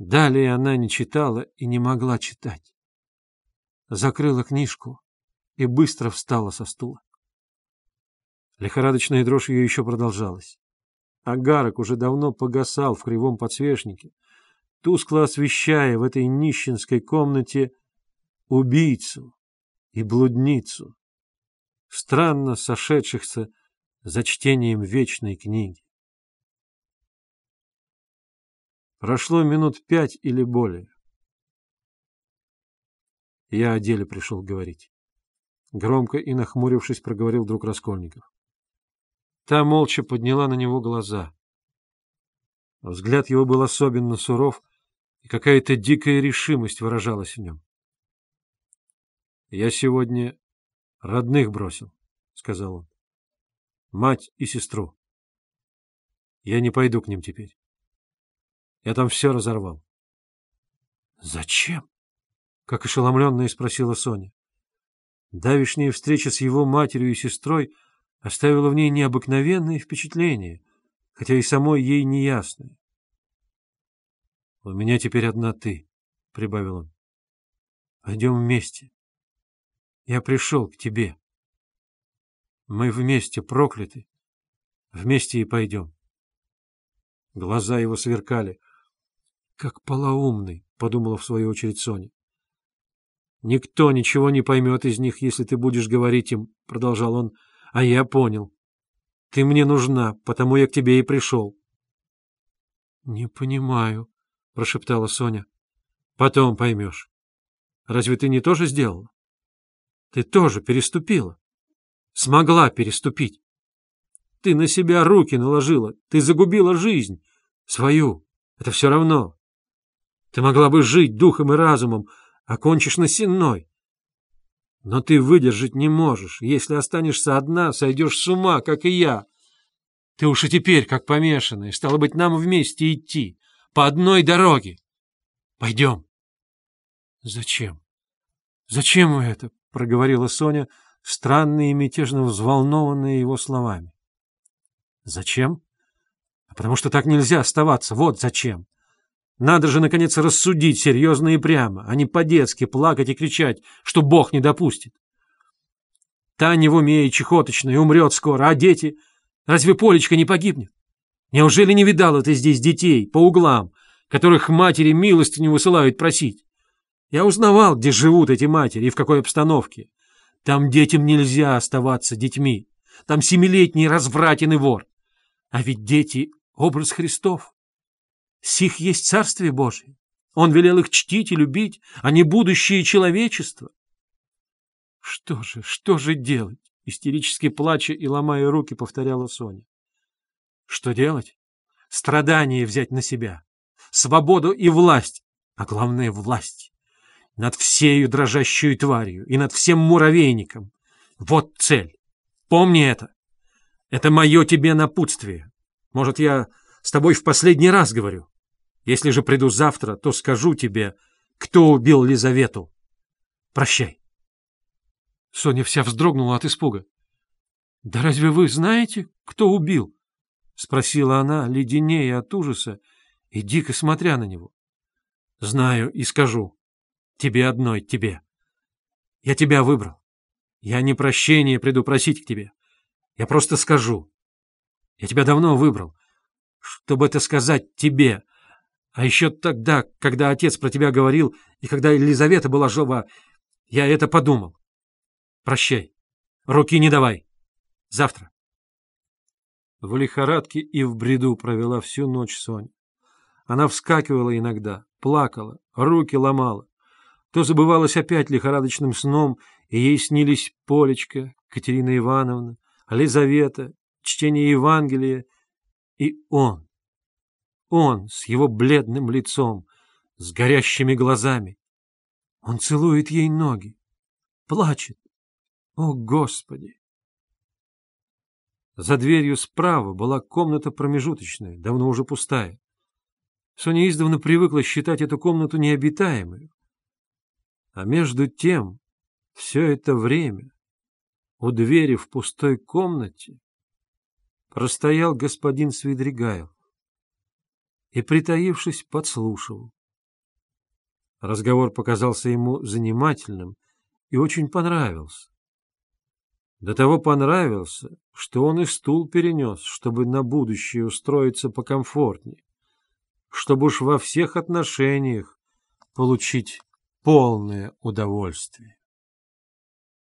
Далее она не читала и не могла читать. Закрыла книжку и быстро встала со стула. Лихорадочная дрожь ее еще продолжалась. Агарок уже давно погасал в кривом подсвечнике, тускло освещая в этой нищенской комнате убийцу и блудницу, странно сошедшихся за чтением вечной книги. Прошло минут пять или более. Я о деле пришел говорить. Громко и нахмурившись, проговорил друг Раскольников. Та молча подняла на него глаза. Взгляд его был особенно суров, и какая-то дикая решимость выражалась в нем. — Я сегодня родных бросил, — сказал он. — Мать и сестру. Я не пойду к ним теперь. Я там все разорвал. — Зачем? — как ошеломленная спросила Соня. Давишняя встреча с его матерью и сестрой — оставила в ней необыкновенное впечатление, хотя и самой ей неясное. — У меня теперь одна ты, — прибавил он. — Пойдем вместе. Я пришел к тебе. Мы вместе прокляты, вместе и пойдем. Глаза его сверкали. — Как полоумный, — подумала в свою очередь Соня. — Никто ничего не поймет из них, если ты будешь говорить им, — продолжал он, — а я понял. Ты мне нужна, потому я к тебе и пришел. — Не понимаю, — прошептала Соня. — Потом поймешь. Разве ты не тоже сделала? Ты тоже переступила. Смогла переступить. Ты на себя руки наложила, ты загубила жизнь. Свою. Это все равно. Ты могла бы жить духом и разумом, а кончишь на сенной. Но ты выдержать не можешь. Если останешься одна, сойдешь с ума, как и я. Ты уж и теперь, как помешанная, стало быть, нам вместе идти. По одной дороге. Пойдем. — Зачем? Зачем вы это? — проговорила Соня, странно и мятежно взволнованная его словами. — Зачем? — Потому что так нельзя оставаться. Вот зачем. Надо же, наконец, рассудить серьезно и прямо, а не по-детски плакать и кричать, что Бог не допустит. Таня в уме и чехоточная умрет скоро, а дети... Разве Полечка не погибнет? Неужели не видала ты здесь детей по углам, которых матери милости не высылают просить? Я узнавал, где живут эти матери и в какой обстановке. Там детям нельзя оставаться детьми. Там семилетний развратен и вор. А ведь дети — образ Христов. Сих есть Царствие Божие. Он велел их чтить и любить, а не будущее человечество. Что же, что же делать? Истерически плача и ломая руки, повторяла Соня. Что делать? Страдание взять на себя. Свободу и власть, а главное — власть. Над всею дрожащую тварью и над всем муравейником. Вот цель. Помни это. Это мое тебе напутствие. Может, я с тобой в последний раз говорю. Если же приду завтра, то скажу тебе, кто убил Лизавету. Прощай. Соня вся вздрогнула от испуга. — Да разве вы знаете, кто убил? — спросила она, леденее от ужаса и дико смотря на него. — Знаю и скажу. Тебе одной, тебе. Я тебя выбрал. Я не прощение приду просить к тебе. Я просто скажу. Я тебя давно выбрал, чтобы это сказать тебе, а еще тогда, когда отец про тебя говорил, и когда Елизавета была жива, я это подумал. Прощай. Руки не давай. Завтра. В лихорадке и в бреду провела всю ночь Соня. Она вскакивала иногда, плакала, руки ломала. То забывалась опять лихорадочным сном, и ей снились Полечка, Катерина Ивановна, Лизавета, чтение Евангелия и он. Он с его бледным лицом, с горящими глазами. Он целует ей ноги, плачет. О, Господи! За дверью справа была комната промежуточная, давно уже пустая. Соня издавна привыкла считать эту комнату необитаемой. А между тем, все это время у двери в пустой комнате простоял господин Свидригайлов и, притаившись, подслушивал. Разговор показался ему занимательным и очень понравился. До того понравился, что он и стул перенес, чтобы на будущее устроиться покомфортнее, чтобы уж во всех отношениях получить полное удовольствие.